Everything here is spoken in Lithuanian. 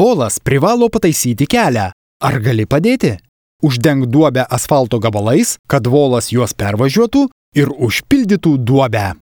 Volas privalo pataisyti kelią. Ar gali padėti? Uždenk duobę asfalto gabalais, kad volas juos pervažiuotų ir užpildytų duobę.